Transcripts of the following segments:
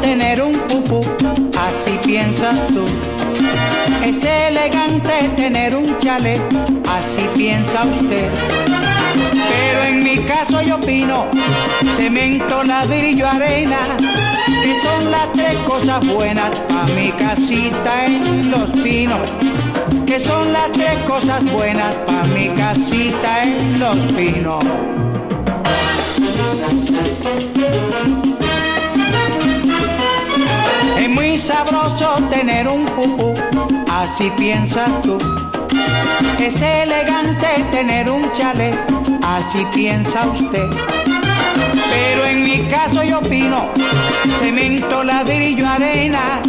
tener un pupú, así piensas tú. Es elegante tener un chalet, así piensa usted. Pero en mi caso yo opino, cemento, ladrillo, arena, que son las tres cosas buenas a mi casita en los pinos. Que son las tres cosas buenas a mi casita en los pinos. Sabroso tener un pupú, así piensas tú. Es elegante tener un chale, así piensa usted. Pero en mi caso yo opino, cemento, ladrillo, arena,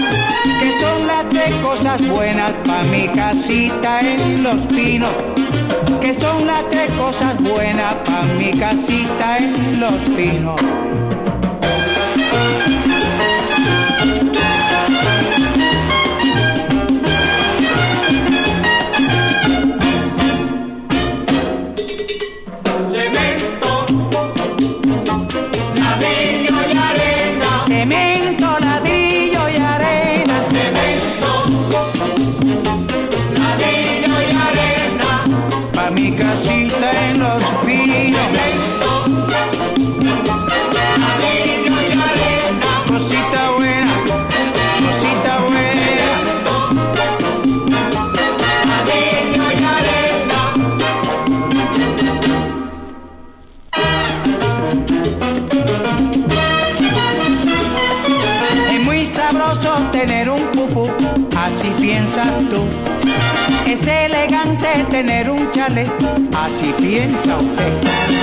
que son las tres cosas buenas para mi casita en los pinos. Que son las tres cosas buenas para mi casita en los pinos. Cemento, ladrillo y arena. Cemento, ladrillo y arena. Pa' mi casita en los pinos. Tener un pupú, así piensas tú. Es elegante tener un chale, así piensa usted.